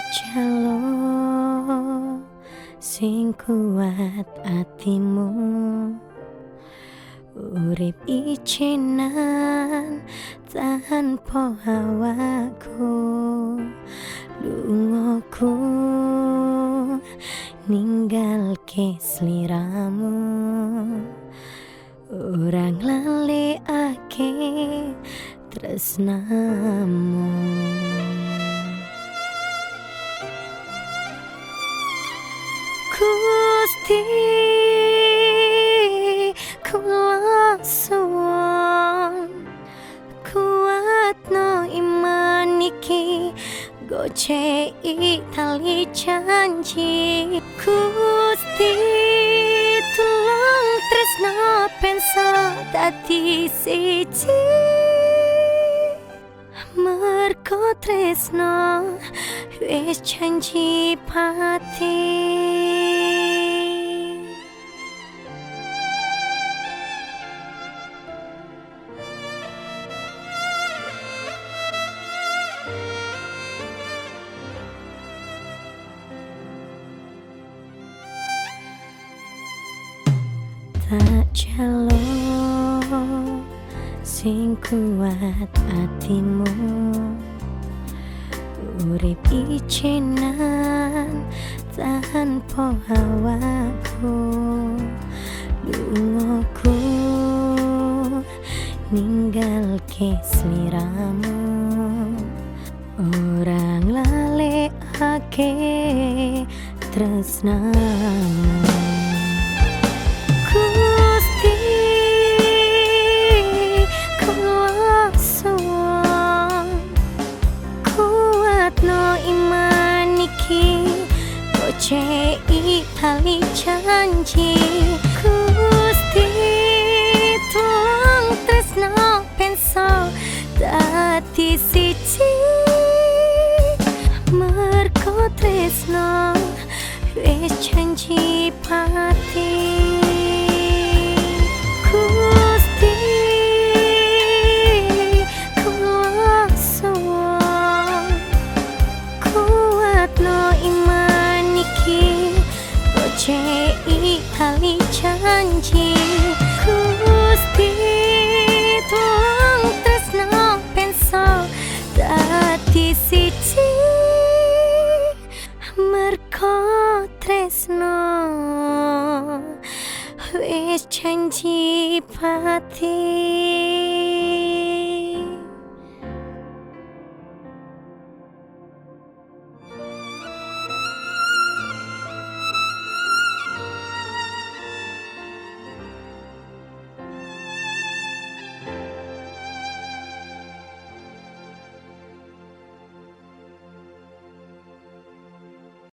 tak jalo sing kuat atimu urip icenan tanpa hawaku lungoku ninggal ke seliramu orang lale ake tresnamu Gusti kula suwon kuatno iman iki goce tali janji Gusti tulung tresno pensa dadi siji Merko tresno wis janji pati tak jalo sing kuat atimu urip icenan tanpa hawaku lungoku ninggal ke seliramu. Orang lale ake tresnamu tali janji. Gusti tulung tresno penso dadi siji. Merko tresno wis janji pati siji merko tresno. Wis janji pati